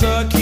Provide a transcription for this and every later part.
Kentucky.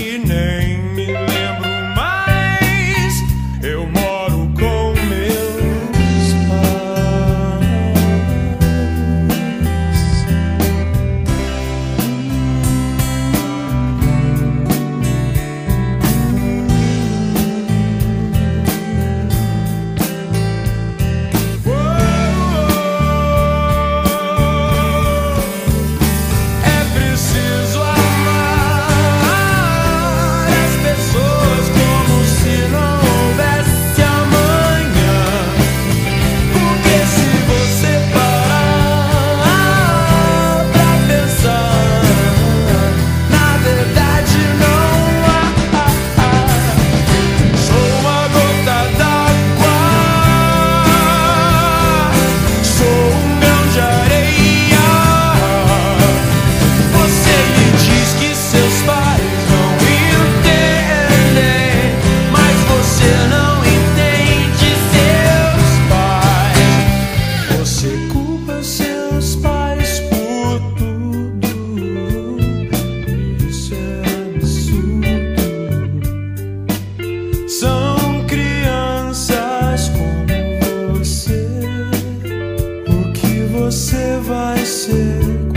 você vai ser.